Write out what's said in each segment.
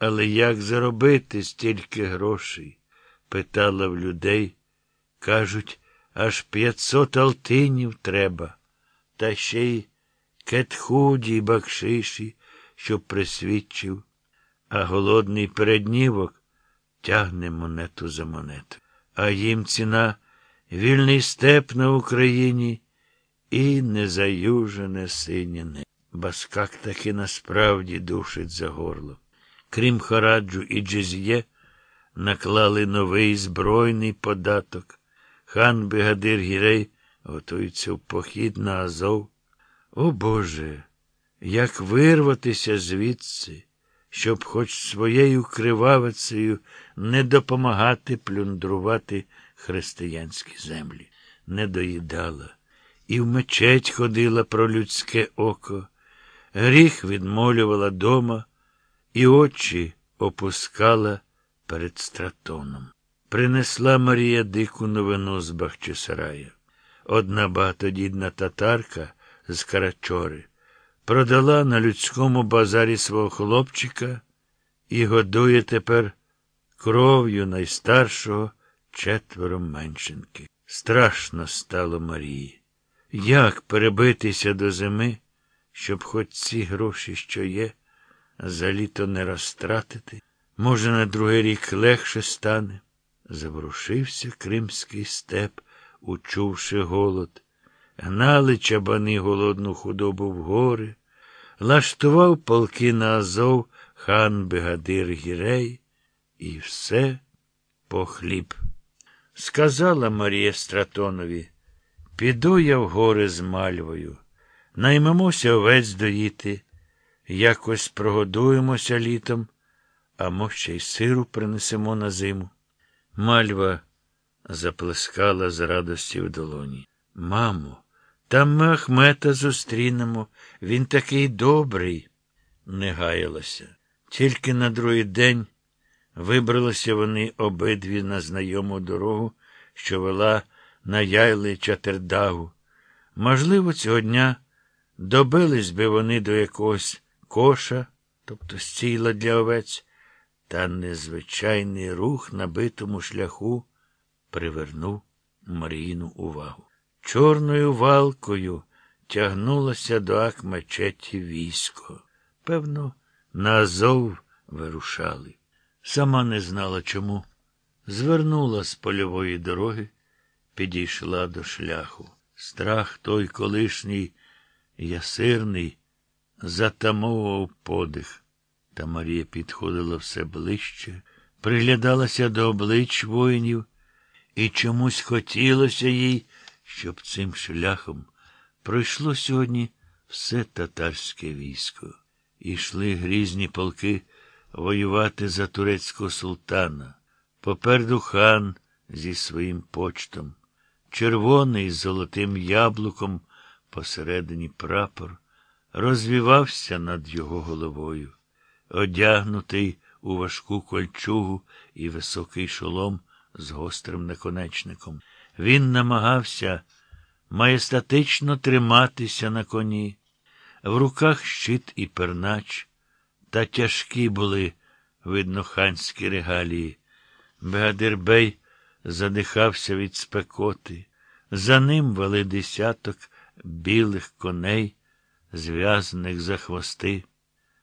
Але як заробити стільки грошей? питала в людей. Кажуть, аж п'ятсот алтинів треба, та ще й кетхуді й бакшиші, щоб присвідчив, а голодний переднівок тягне монету за монету. А їм ціна вільний степ на Україні і незаюжене синє небо. Баскак таки насправді душить за горло. Крім Хараджу і Джез'є, наклали новий збройний податок. Хан Бегадир Гірей готується в похід на Азов. О Боже, як вирватися звідси, щоб хоч своєю кривавицею не допомагати плюндрувати християнські землі, не доїдала, і в мечеть ходила про людське око, гріх відмолювала дома, і очі опускала перед стратоном. Принесла Марія дику новину з Бахчисарая. Одна багатодідна татарка з Карачори продала на людському базарі свого хлопчика і годує тепер кров'ю найстаршого четверо меншенки. Страшно стало Марії. Як перебитися до зими, щоб хоч ці гроші, що є, за літо не розтратити? Може, на другий рік легше стане? Заворушився кримський степ, учувши голод. Гнали чабани голодну худобу в гори, лаштував полки на Азов хан Бегадир Гірей, і все по хліб. Сказала Марія Стратонові, піду я в гори з мальвою, наймемося овець доїти, якось прогодуємося літом, а мо ще й сиру принесемо на зиму. Мальва заплескала з радості в долоні. Мамо, там ми Ахмета зустрінемо. Він такий добрий, не гаялася. Тільки на другий день вибралися вони обидві на знайому дорогу, що вела на яйли Чатердагу. Можливо, цього дня добились би вони до якогось коша, тобто стійла для овець, та незвичайний рух на битому шляху привернув Маріїну увагу. Чорною валкою тягнулося до Акмечеті військо. Певно, на Азов вирушали. Сама не знала чому. Звернула з польової дороги, підійшла до шляху. Страх той колишній ясирний затамовував подих. Та Марія підходила все ближче, приглядалася до облич воїнів, і чомусь хотілося їй, щоб цим шляхом пройшло сьогодні все татарське військо. Ішли грізні полки воювати за турецького султана. Попереду хан зі своїм почтом, червоний з золотим яблуком посередині прапор, розвівався над його головою. Одягнутий у важку кольчугу і високий шолом з гострим наконечником. Він намагався маєстатично триматися на коні. В руках щит і пернач, та тяжкі були, видно, ханські регалії. Бегадирбей задихався від спекоти. За ним вели десяток білих коней, зв'язаних за хвости.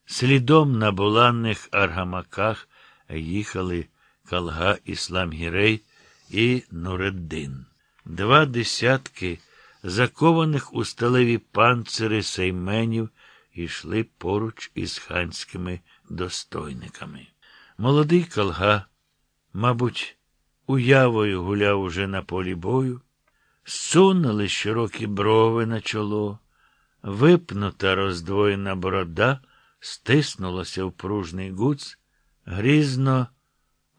Слідом на буланних аргамаках їхали Калга Ісламгірей і Нуреддин. Два десятки закованих у сталеві панцири сейменів йшли поруч із ханськими достойниками. Молодий Калга, мабуть, уявою гуляв уже на полі бою, сунули широкі брови на чоло, випнута роздвоєна борода стиснулася в пружний гуц, грізно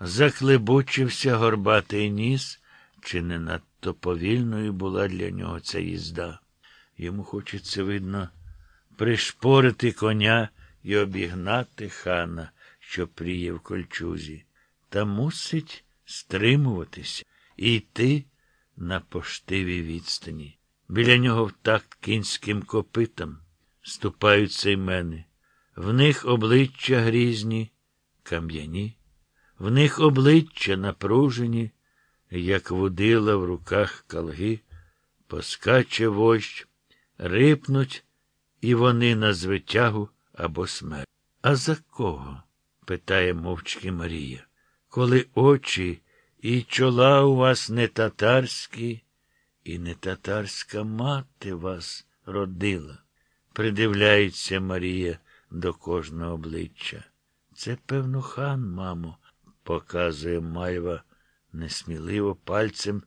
захлебучився горбатий ніс, чи не надто повільною була для нього ця їзда. Йому хочеться, видно, пришпорити коня і обігнати хана, що пріє в кольчузі, та мусить стримуватися і йти на поштивій відстані. Біля нього в такт кінським копитам ступають сеймени. В них обличчя грізні, кам'яні, в них обличчя напружені, як водила в руках калги, поскаче вощ, рипнуть, і вони на звитягу або смерть. А за кого? питає мовчки Марія. Коли очі і чола у вас не татарські, і не татарська мати вас родила, придивляється Марія до кожного обличчя. Це, певно, хан, мамо, показує Майва несміливо пальцем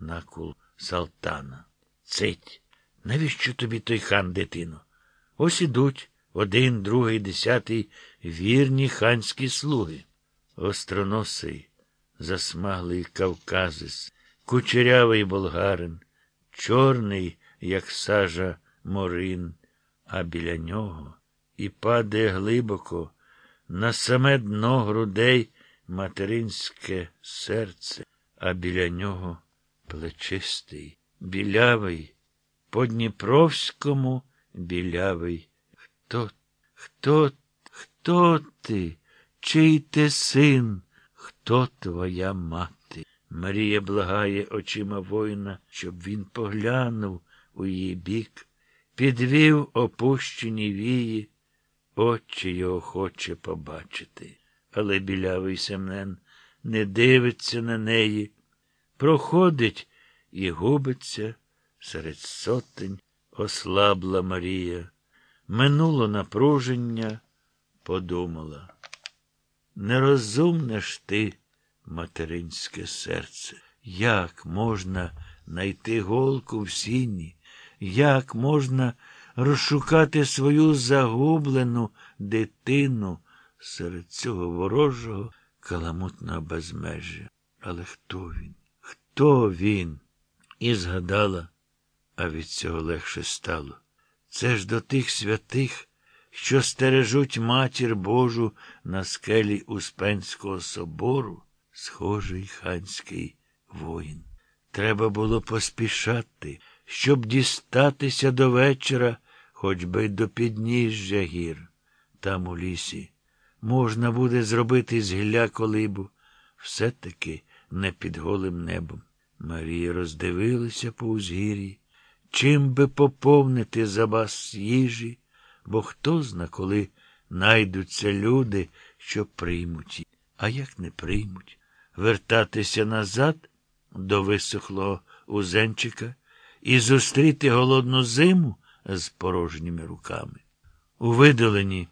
на кул Салтана. Цить, навіщо тобі той хан, дитино? Ось ідуть один, другий, десятий вірні ханські слуги. Остроносий, засмаглий Кавказис, кучерявий болгарин, чорний, як сажа морин, а біля нього і падає глибоко на саме дно грудей материнське серце, а біля нього плечистий, білявий, по Дніпровському білявий. Хто, хто, хто ти? Чий ти син? Хто твоя мати? Марія благає очима воїна, щоб він поглянув у її бік, підвів опущені вії, очі його хоче побачити. Але білявий Семен не дивиться на неї, проходить і губиться серед сотень, ослабла Марія. Минуло напруження, подумала. Нерозумне ж ти, материнське серце, як можна найти голку в сіні, як можна розшукати свою загублену дитину серед цього ворожого каламутного безмежжя? Але хто він? Хто він? І згадала, а від цього легше стало. Це ж до тих святих що стережуть матір Божу на скелі Успенського собору, схожий ханський воїн. Треба було поспішати, щоб дістатися до вечора, хоч би до підніжжя гір. Там у лісі можна буде зробити з гілля колибу, все-таки не під голим небом. Марія роздивилася по узгір'ї, чим би поповнити запас їжі бо хто зна, коли найдуться люди, що приймуть її. А як не приймуть, вертатися назад до висохлого узенчика і зустріти голодну зиму з порожніми руками. У видоленні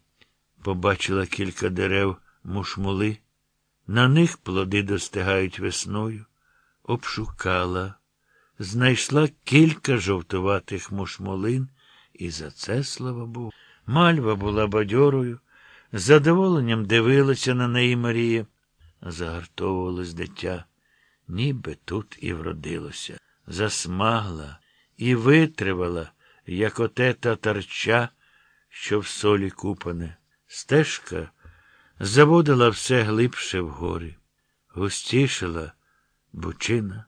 побачила кілька дерев мушмули, на них плоди достигають весною, обшукала, знайшла кілька жовтуватих мушмолин, і за це, слава Богу. Мальва була бадьорою, з задоволенням дивилася на неї Марія, загартовувалось дитя, ніби тут і вродилося, засмагла і витривала, як оте татарча, що в солі купане. Стежка заводила все глибше вгорі, густішила бучина,